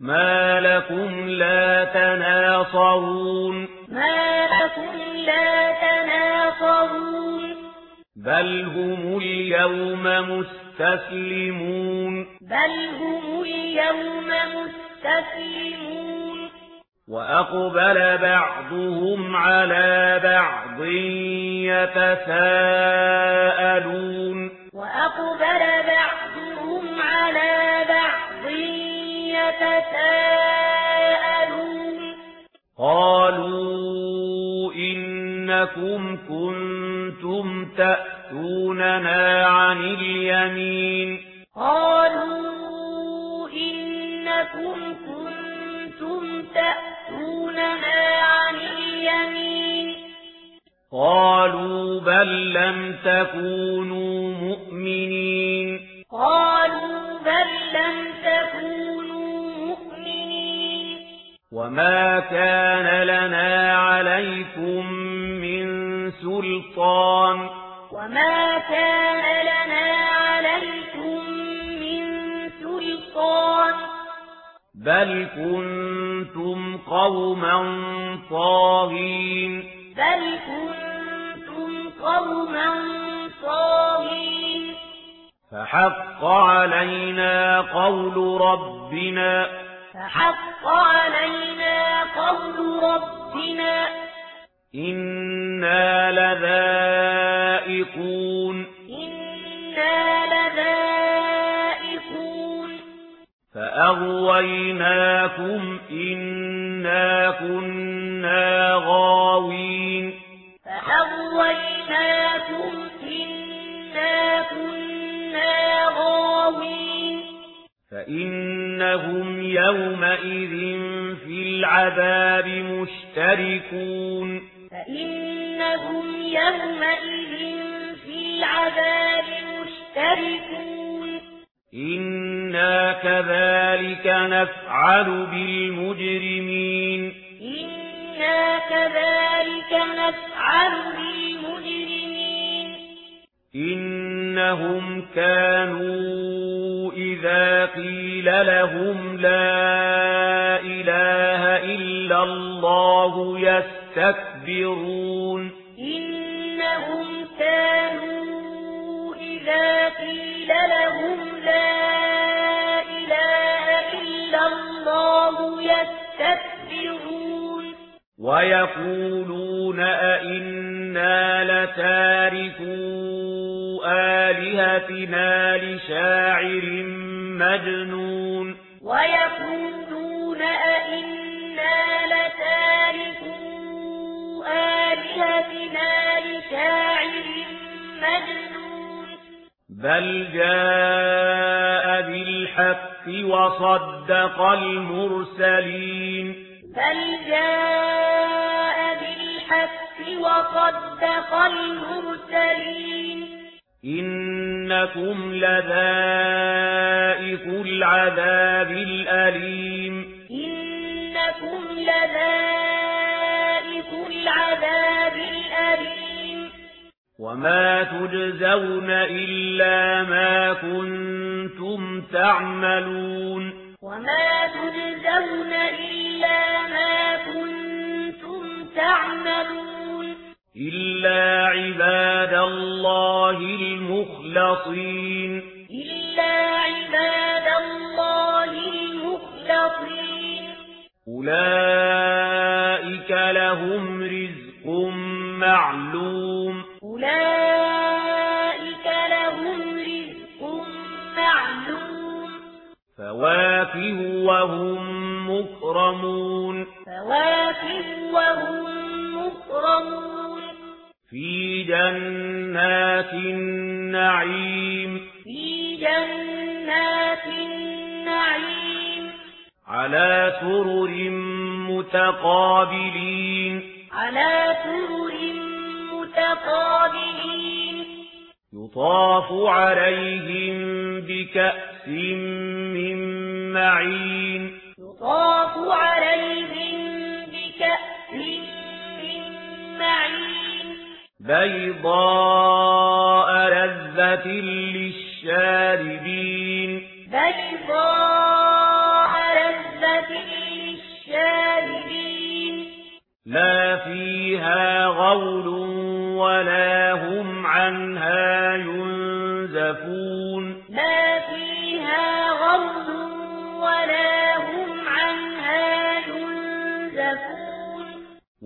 ما لكم لا تناصرون ما لكم لا تناصرون بل هم اليوم مستسلمون بل هم اليوم مستسلمون وأقبل بعضهم على بعض يتساءلون وأقبل تَسَاءَلُونَ قالوا إنكم كنتم تأتوننا عن اليمين قالوا إنكم كنتم تأتوننا عن اليمين قالوا بل لم تكونوا وما كان لنا عليكم من سلطان وما كان لنا عليكم من سلطان بل كنتم قوما طاغين بل كنتم قوما طاغين فحق علينا قول ربنا فحق علينا قول ربنا. إنا لذائقون إنا لذائقون. فأغويناكم إنا كنا غاوين. فأغويناكم إنا كنا غاوين. فإنهم يومئذ في العذاب مشتركون. فإنهم يومئذ في العذاب مشتركون. إنا كذلك نفعل بالمجرمين. إنا كذلك نفعل بالمجرمين. إنهم كانوا إذا قيل لهم لا إله إلا الله يستكبرون إنهم كانوا إذا قيل لهم لا إله إلا الله يستكبرون ويقولون أئنا لتاركون آلهتنا لشاعر مجنون. ويقولون أئنا لتاركوا آلهتنا لشاعر مجنون. بل جاء بالحق وصدق المرسلين. بل جاء بالحق وصدق المرسلين. إنكم لذائق العذاب الأليم. إنكم لذائق العذاب الأليم. وما تجزون إلا ما كنتم تعملون. وما تجزون إلا ما كنتم تعملون. إلا عباد الله المخلصين. إلا عباد الله المخلصين. أولئك لهم رزق معلوم. أولئك لهم رزق معلوم. فواكه وهم مكرمون. فواكه في جنات النعيم في جنات النعيم على سرر متقابلين على سرر متقابلين يطاف عليهم بكأس من معين يطاف عليهم بكأس من معين بيضاء رذة للشاربين بيضاء رذة للشاربين لا فيها غول ولا هم عنها ينزفون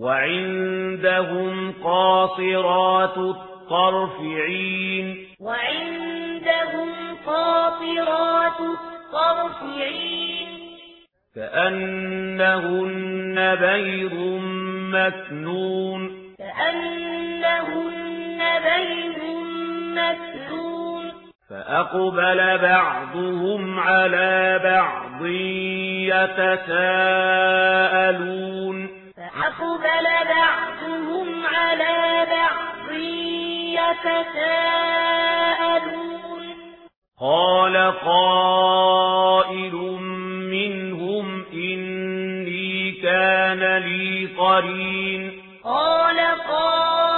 وعندهم قاصرات الطرف عين وعندهم قاصرات الطرف عين كأنهن بيض مكنون. كأنهن بيض مكنون. فأقبل بعضهم على بعض يتساءلون. أقبل بعضهم على بعض يتساءلون. قال قائل منهم إني كان لي قرين. قال قائل